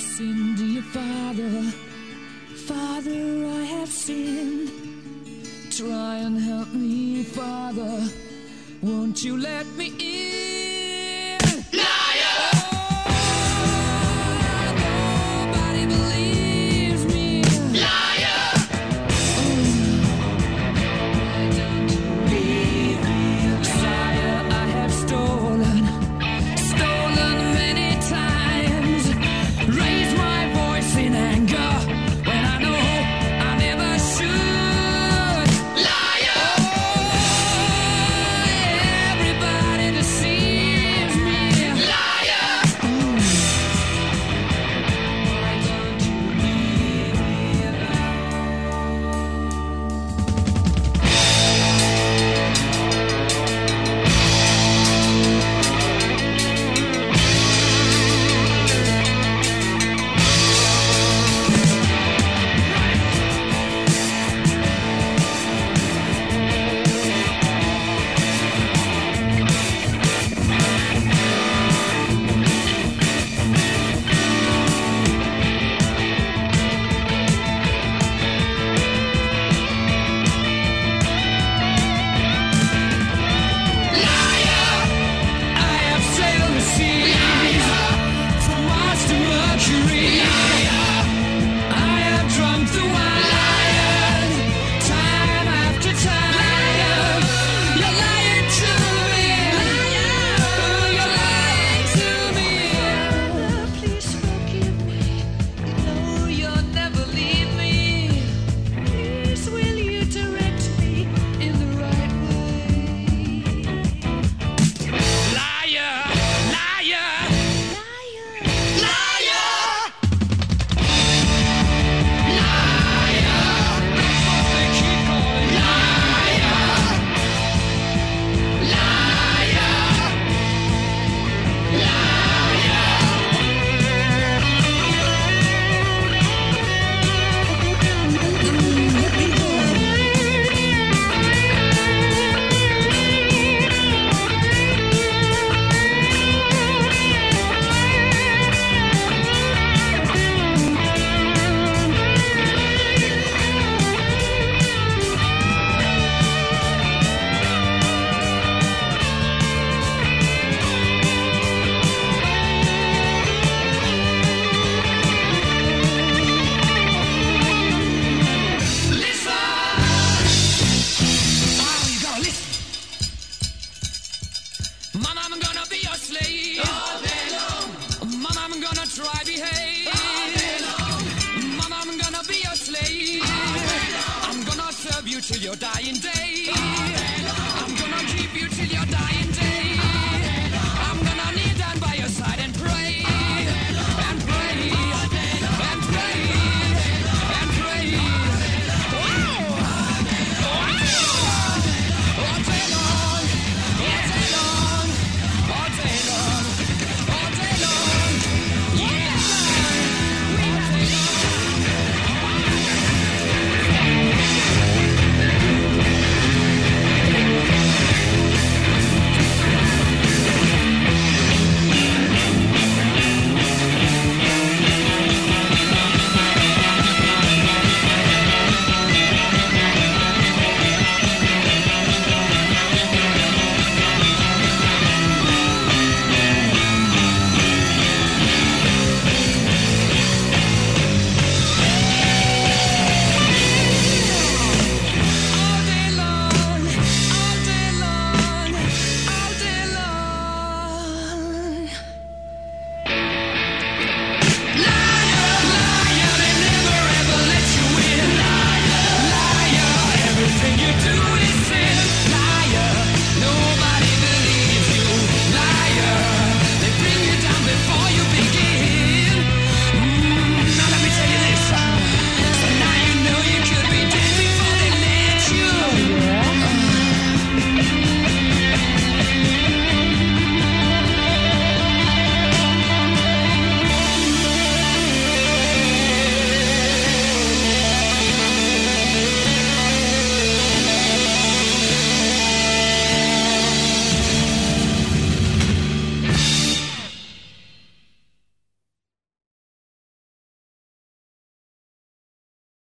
sinned, dear Father. Father, I have sinned. Try and help me, Father. Won't you let me in? you till your dying day. I'm gonna keep you till your dying day.